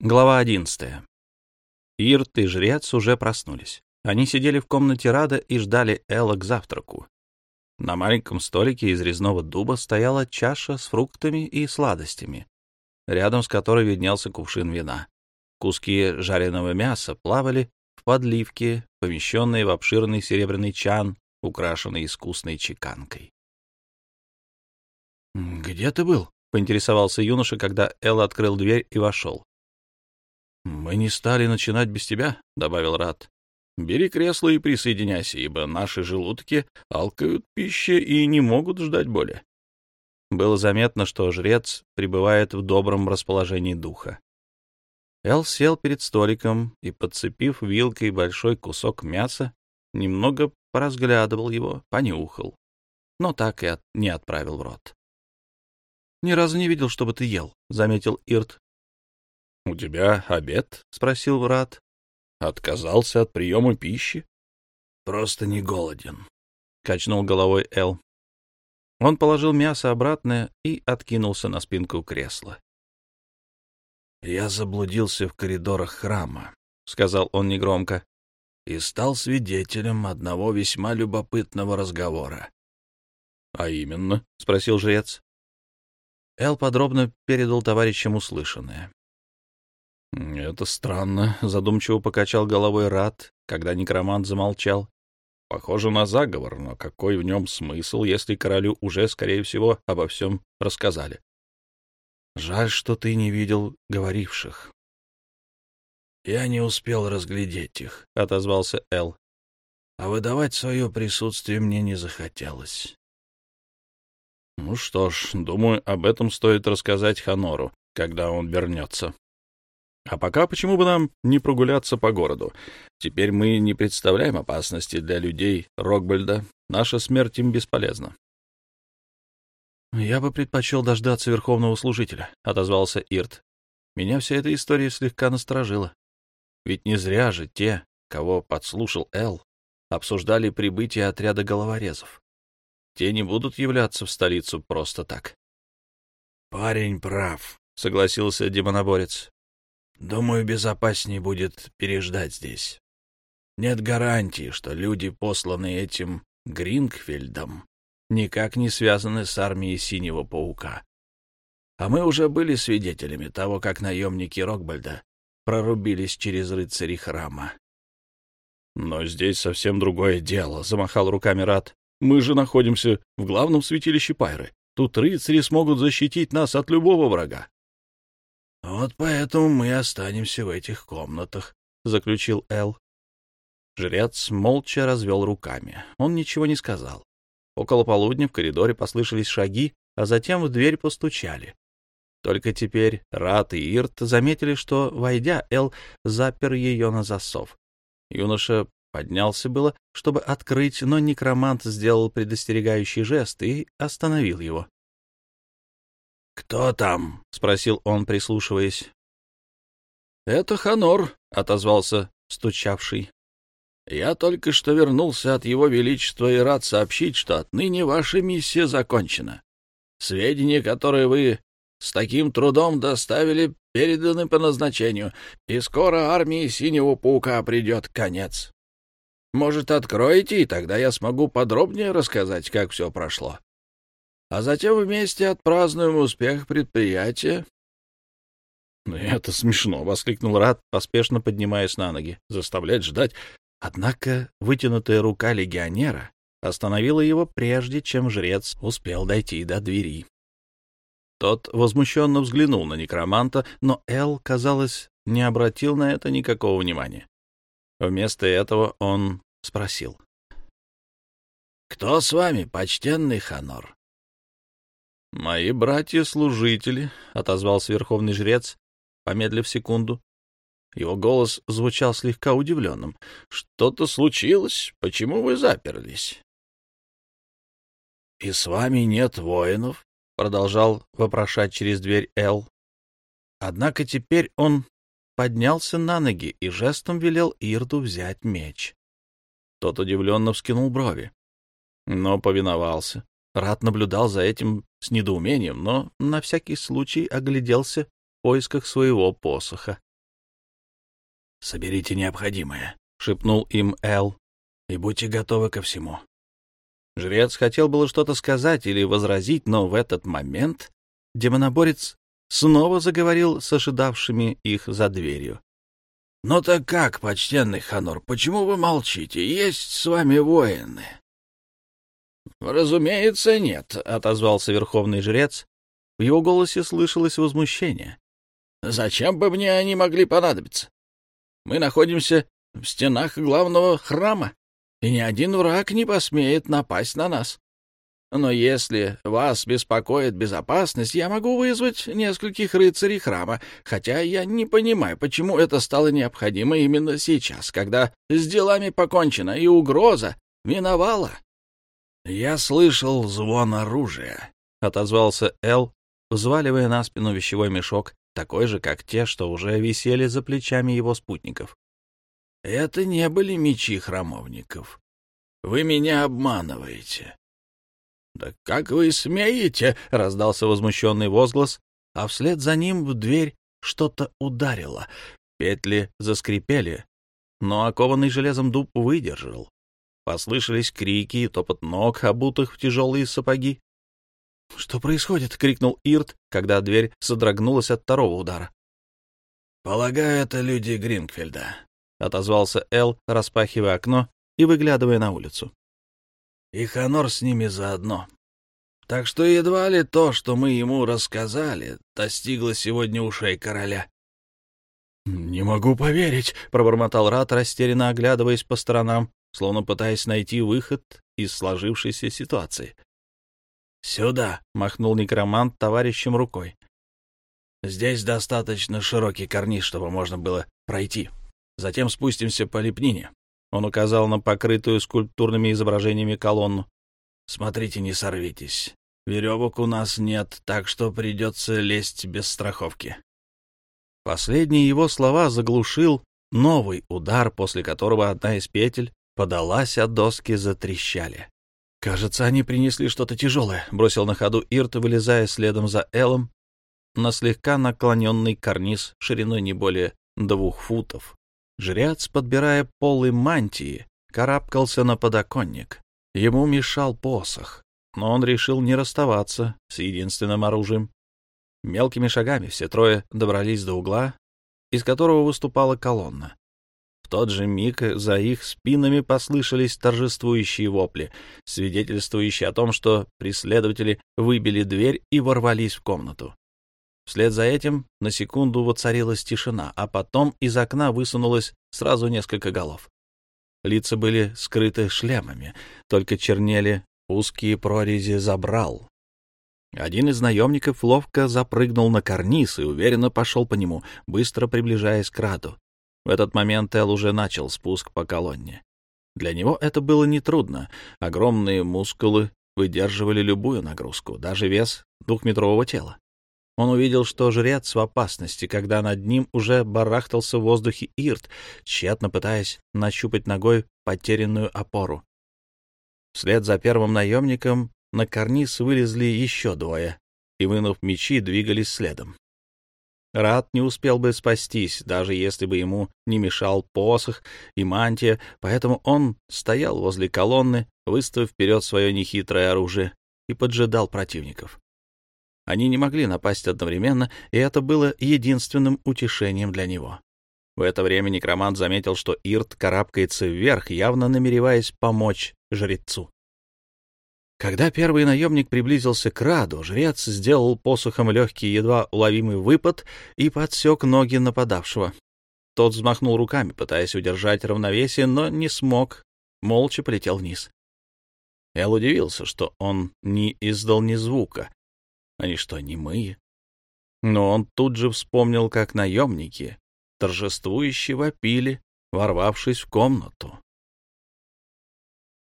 Глава одиннадцатая. Ирт и жрец уже проснулись. Они сидели в комнате Рада и ждали Элла к завтраку. На маленьком столике из резного дуба стояла чаша с фруктами и сладостями, рядом с которой виднелся кувшин вина. Куски жареного мяса плавали в подливке, помещенные в обширный серебряный чан, украшенный искусной чеканкой. «Где ты был?» — поинтересовался юноша, когда Эл открыл дверь и вошел. «Мы не стали начинать без тебя», — добавил Рат. «Бери кресло и присоединяйся, ибо наши желудки алкают пищи и не могут ждать боли». Было заметно, что жрец пребывает в добром расположении духа. Эл сел перед столиком и, подцепив вилкой большой кусок мяса, немного поразглядывал его, понюхал, но так и от... не отправил в рот. — Ни разу не видел, чтобы ты ел, — заметил Ирт, «У тебя обед?» — спросил Врат. «Отказался от приема пищи?» «Просто не голоден», — качнул головой Эл. Он положил мясо обратно и откинулся на спинку кресла. «Я заблудился в коридорах храма», — сказал он негромко, — «и стал свидетелем одного весьма любопытного разговора». «А именно?» — спросил жрец. Эл подробно передал товарищам услышанное. «Это странно», — задумчиво покачал головой Рат, когда некромант замолчал. «Похоже на заговор, но какой в нем смысл, если королю уже, скорее всего, обо всем рассказали? Жаль, что ты не видел говоривших». «Я не успел разглядеть их», — отозвался Эл. «А выдавать свое присутствие мне не захотелось». «Ну что ж, думаю, об этом стоит рассказать Ханору, когда он вернется», а пока почему бы нам не прогуляться по городу? Теперь мы не представляем опасности для людей Рокбальда. Наша смерть им бесполезна. — Я бы предпочел дождаться Верховного Служителя, — отозвался Ирт. Меня вся эта история слегка насторожила. Ведь не зря же те, кого подслушал Эл, обсуждали прибытие отряда головорезов. Те не будут являться в столицу просто так. — Парень прав, — согласился демоноборец. Думаю, безопаснее будет переждать здесь. Нет гарантии, что люди, посланные этим Грингфельдом, никак не связаны с армией Синего Паука. А мы уже были свидетелями того, как наемники Рокбальда прорубились через рыцари храма. «Но здесь совсем другое дело», — замахал руками Рат. «Мы же находимся в главном святилище Пайры. Тут рыцари смогут защитить нас от любого врага. «Вот поэтому мы останемся в этих комнатах», — заключил Эл. Жрец молча развел руками. Он ничего не сказал. Около полудня в коридоре послышались шаги, а затем в дверь постучали. Только теперь Рат и Ирт заметили, что, войдя, Эл запер ее на засов. Юноша поднялся было, чтобы открыть, но некромант сделал предостерегающий жест и остановил его. «Кто там?» — спросил он, прислушиваясь. «Это Ханор», — отозвался стучавший. «Я только что вернулся от Его Величества и рад сообщить, что отныне ваша миссия закончена. Сведения, которые вы с таким трудом доставили, переданы по назначению, и скоро армии Синего Паука придет конец. Может, откроете, и тогда я смогу подробнее рассказать, как все прошло» а затем вместе отпразднуем успех предприятия. «Ну, — Это смешно! — воскликнул Рад, поспешно поднимаясь на ноги. — Заставлять ждать. Однако вытянутая рука легионера остановила его прежде, чем жрец успел дойти до двери. Тот возмущенно взглянул на некроманта, но Эл, казалось, не обратил на это никакого внимания. Вместо этого он спросил. — Кто с вами, почтенный Ханор? — Мои братья-служители, — отозвался верховный жрец, помедлив секунду. Его голос звучал слегка удивленным. — Что-то случилось? Почему вы заперлись? — И с вами нет воинов? — продолжал вопрошать через дверь Эл. Однако теперь он поднялся на ноги и жестом велел Ирду взять меч. Тот удивленно вскинул брови, но повиновался. Рад наблюдал за этим с недоумением, но на всякий случай огляделся в поисках своего посоха. соберите необходимое», — шепнул им Эл, — «и будьте готовы ко всему». Жрец хотел было что-то сказать или возразить, но в этот момент демоноборец снова заговорил с ожидавшими их за дверью. — Ну так как, почтенный Ханор, почему вы молчите? Есть с вами воины? — Разумеется, нет, — отозвался верховный жрец. В его голосе слышалось возмущение. — Зачем бы мне они могли понадобиться? Мы находимся в стенах главного храма, и ни один враг не посмеет напасть на нас. Но если вас беспокоит безопасность, я могу вызвать нескольких рыцарей храма, хотя я не понимаю, почему это стало необходимо именно сейчас, когда с делами покончено и угроза миновала. — Я слышал звон оружия, — отозвался Эл, взваливая на спину вещевой мешок, такой же, как те, что уже висели за плечами его спутников. — Это не были мечи храмовников. Вы меня обманываете. «Да как вы смеете?» — раздался возмущенный возглас, а вслед за ним в дверь что-то ударило. Петли заскрипели, но окованный железом дуб выдержал. Послышались крики и топот ног, обутых в тяжелые сапоги. «Что происходит?» — крикнул Ирт, когда дверь содрогнулась от второго удара. «Полагаю, это люди Гринкфельда», — отозвался Эл, распахивая окно и выглядывая на улицу и Ханор с ними заодно. Так что едва ли то, что мы ему рассказали, достигло сегодня ушей короля. — Не могу поверить, — пробормотал Рат, растерянно оглядываясь по сторонам, словно пытаясь найти выход из сложившейся ситуации. — Сюда, — махнул некромант товарищем рукой. — Здесь достаточно широкий карниз, чтобы можно было пройти. Затем спустимся по лепнине. Он указал на покрытую скульптурными изображениями колонну. «Смотрите, не сорвитесь. Веревок у нас нет, так что придется лезть без страховки». Последние его слова заглушил новый удар, после которого одна из петель подалась, а доски затрещали. «Кажется, они принесли что-то тяжелое», — бросил на ходу Ирт, вылезая следом за Элом на слегка наклоненный карниз шириной не более двух футов. Жрец, подбирая полы мантии, карабкался на подоконник. Ему мешал посох, но он решил не расставаться с единственным оружием. Мелкими шагами все трое добрались до угла, из которого выступала колонна. Тот же миг за их спинами послышались торжествующие вопли, свидетельствующие о том, что преследователи выбили дверь и ворвались в комнату. Вслед за этим на секунду воцарилась тишина, а потом из окна высунулось сразу несколько голов. Лица были скрыты шлемами, только чернели узкие прорези забрал. Один из наемников ловко запрыгнул на карниз и уверенно пошел по нему, быстро приближаясь к Раду. В этот момент Эл уже начал спуск по колонне. Для него это было нетрудно. Огромные мускулы выдерживали любую нагрузку, даже вес двухметрового тела. Он увидел, что жрец в опасности, когда над ним уже барахтался в воздухе Ирт, тщетно пытаясь нащупать ногой потерянную опору. Вслед за первым наемником на карниз вылезли еще двое и, вынув мечи, двигались следом. Рад не успел бы спастись, даже если бы ему не мешал посох и мантия, поэтому он стоял возле колонны, выставив вперед свое нехитрое оружие, и поджидал противников. Они не могли напасть одновременно, и это было единственным утешением для него. В это время некромант заметил, что Ирт карабкается вверх, явно намереваясь помочь жрецу. Когда первый наемник приблизился к Раду, жрец сделал посохом легкий, едва уловимый выпад и подсек ноги нападавшего. Тот взмахнул руками, пытаясь удержать равновесие, но не смог, молча полетел вниз. Эл удивился, что он не издал ни звука, они что, немые? Но он тут же вспомнил, как наемники торжествующе вопили, ворвавшись в комнату.